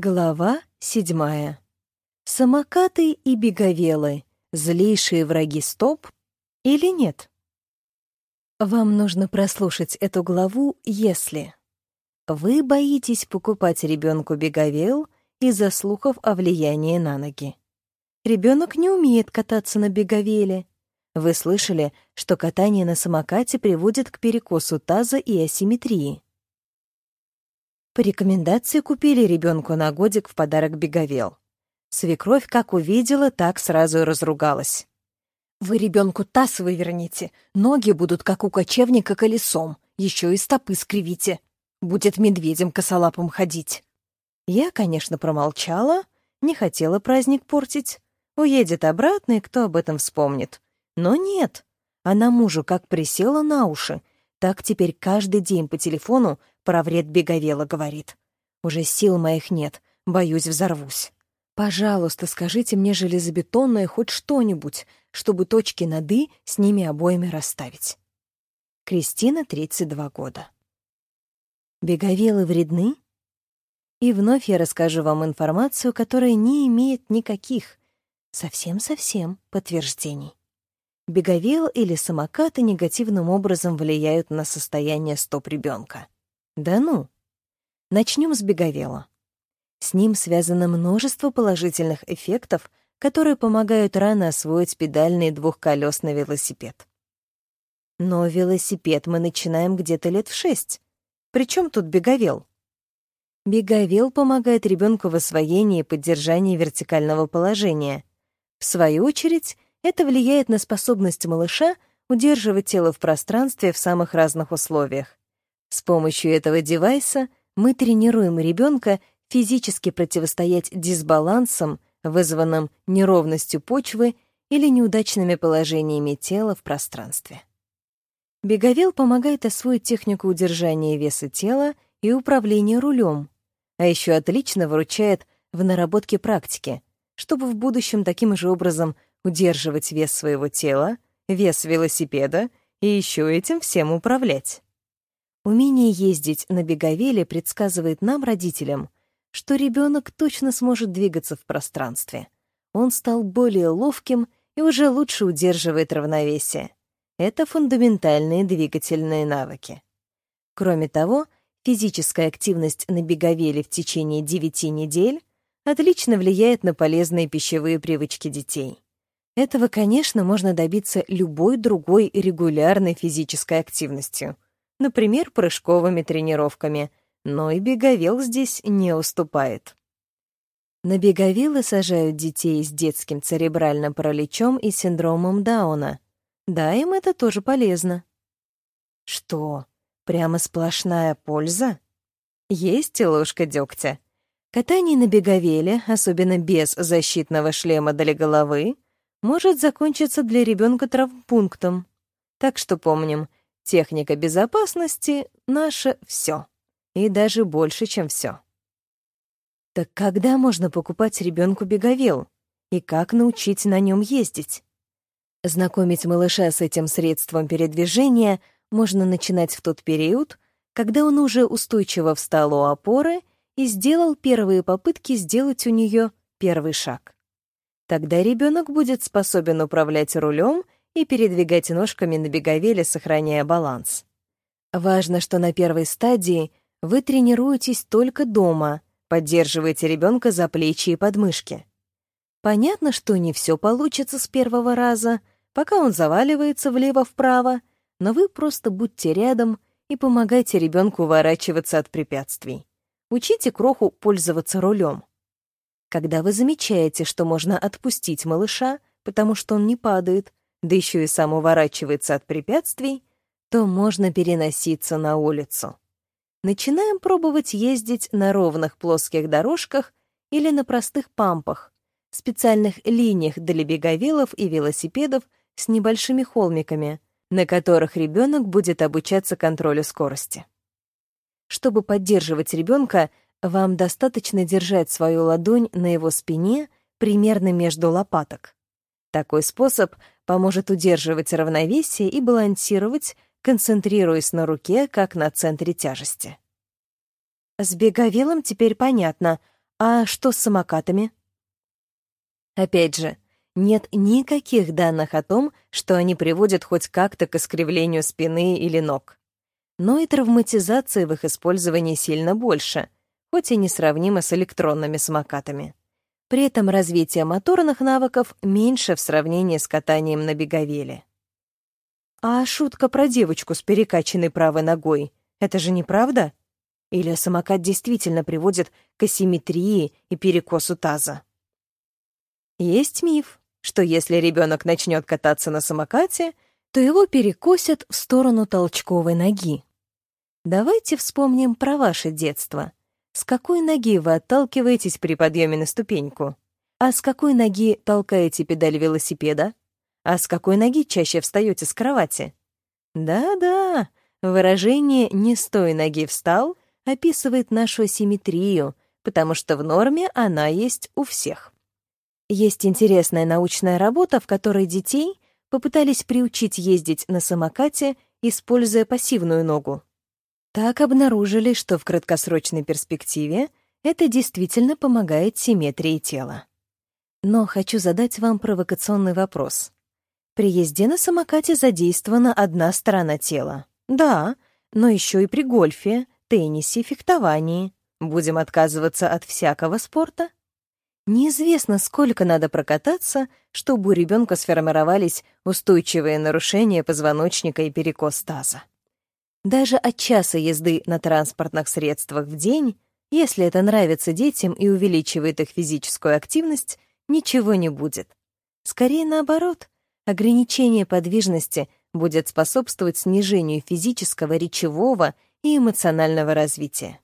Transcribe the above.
Глава седьмая. Самокаты и беговелы — злейшие враги стоп или нет? Вам нужно прослушать эту главу, если вы боитесь покупать ребенку беговел из-за слухов о влиянии на ноги. Ребенок не умеет кататься на беговеле. Вы слышали, что катание на самокате приводит к перекосу таза и асимметрии. По рекомендации купили ребенку на годик в подарок беговел. Свекровь как увидела, так сразу и разругалась. «Вы ребенку таз выверните, ноги будут, как у кочевника, колесом, еще и стопы скривите. Будет медведем косолапым ходить». Я, конечно, промолчала, не хотела праздник портить. Уедет обратно, и кто об этом вспомнит. Но нет. Она мужу как присела на уши, так теперь каждый день по телефону про вред беговела говорит. Уже сил моих нет, боюсь, взорвусь. Пожалуйста, скажите мне железобетонное хоть что-нибудь, чтобы точки над «и» с ними обоими расставить. Кристина, 32 года. Беговелы вредны? И вновь я расскажу вам информацию, которая не имеет никаких, совсем-совсем, подтверждений беговел или самокаты негативным образом влияют на состояние стоп ребенка. Да ну! Начнем с беговела. С ним связано множество положительных эффектов, которые помогают рано освоить педальный двухколесный велосипед. Но велосипед мы начинаем где-то лет в шесть. Причем тут беговел? Беговел помогает ребенку в освоении и поддержании вертикального положения. В свою очередь, это влияет на способность малыша удерживать тело в пространстве в самых разных условиях. С помощью этого девайса мы тренируем ребенка физически противостоять дисбалансам, вызванным неровностью почвы или неудачными положениями тела в пространстве. Беговел помогает освоить технику удержания веса тела и управления рулем, а еще отлично выручает в наработке практики, чтобы в будущем таким же образом удерживать вес своего тела, вес велосипеда и еще этим всем управлять. Умение ездить на беговеле предсказывает нам, родителям, что ребенок точно сможет двигаться в пространстве. Он стал более ловким и уже лучше удерживает равновесие. Это фундаментальные двигательные навыки. Кроме того, физическая активность на беговеле в течение 9 недель отлично влияет на полезные пищевые привычки детей. Этого, конечно, можно добиться любой другой регулярной физической активностью, например, прыжковыми тренировками, но и беговел здесь не уступает. На беговелы сажают детей с детским церебральным параличом и синдромом Дауна. Да, им это тоже полезно. Что, прямо сплошная польза? Есть и ложка дегтя. Катание на беговеле, особенно без защитного шлема для головы, может закончиться для ребенка травмпунктом. Так что помним, техника безопасности — наше все. И даже больше, чем все. Так когда можно покупать ребенку беговел? И как научить на нем ездить? Знакомить малыша с этим средством передвижения можно начинать в тот период, когда он уже устойчиво встал у опоры и сделал первые попытки сделать у нее первый шаг. Тогда ребенок будет способен управлять рулем и передвигать ножками на беговеле, сохраняя баланс. Важно, что на первой стадии вы тренируетесь только дома, поддерживаете ребенка за плечи и подмышки. Понятно, что не все получится с первого раза, пока он заваливается влево-вправо, но вы просто будьте рядом и помогайте ребенку уворачиваться от препятствий. Учите кроху пользоваться рулем. Когда вы замечаете, что можно отпустить малыша, потому что он не падает, да еще и сам уворачивается от препятствий, то можно переноситься на улицу. Начинаем пробовать ездить на ровных плоских дорожках или на простых пампах, специальных линиях для беговелов и велосипедов с небольшими холмиками, на которых ребенок будет обучаться контролю скорости. Чтобы поддерживать ребенка, вам достаточно держать свою ладонь на его спине примерно между лопаток. Такой способ поможет удерживать равновесие и балансировать, концентрируясь на руке, как на центре тяжести. С беговелом теперь понятно, А что с самокатами? Опять же, нет никаких данных о том, что они приводят хоть как-то к искривлению спины или ног. Но и травматизации в их использовании сильно больше, хоть и несравнимо с электронными самокатами. При этом развитие моторных навыков меньше в сравнении с катанием на беговеле. А шутка про девочку с перекачанной правой ногой — это же неправда? Или самокат действительно приводит к асимметрии и перекосу таза? Есть миф, что если ребенок начнет кататься на самокате, то его перекосят в сторону толчковой ноги. Давайте вспомним про ваше детство. С какой ноги вы отталкиваетесь при подъеме на ступеньку? А с какой ноги толкаете педаль велосипеда? А с какой ноги чаще встаете с кровати? Да-да, выражение «не с той ноги встал» описывает нашу асимметрию, потому что в норме она есть у всех. Есть интересная научная работа, в которой детей попытались приучить ездить на самокате, используя пассивную ногу. Так обнаружили, что в краткосрочной перспективе это действительно помогает симметрии тела. Но хочу задать вам провокационный вопрос. При езде на самокате задействована одна сторона тела. Да, но еще и при гольфе, теннисе, фехтовании. Будем отказываться от всякого спорта? Неизвестно, сколько надо прокататься, чтобы у ребенка сформировались устойчивые нарушения позвоночника и перекос таза. Даже от часа езды на транспортных средствах в день, если это нравится детям и увеличивает их физическую активность, ничего не будет. Скорее наоборот, ограничение подвижности будет способствовать снижению физического, речевого и эмоционального развития.